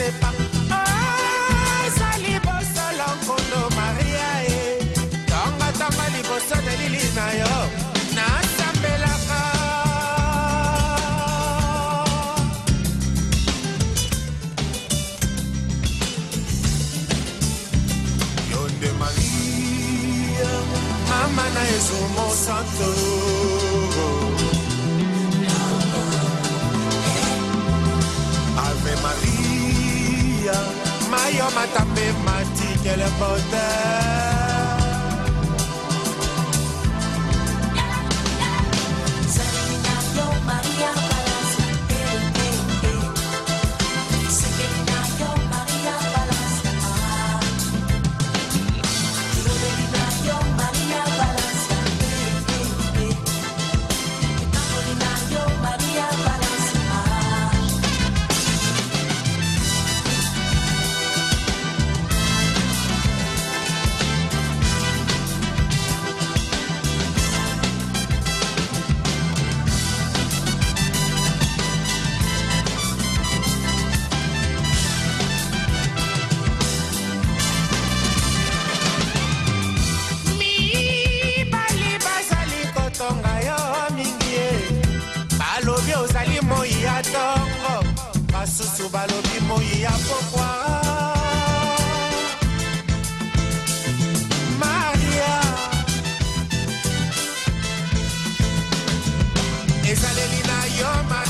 sepa ah, ezali bosala nkondo maria e tongatonga liboso nelili na yo nasambelaka yo nde maria mama na ezomo santo Maillot m'a tapé, m'a my qu'elle est bonne. na ntongo basusu balobi moi ya pokwa maria ezaleli na yo maria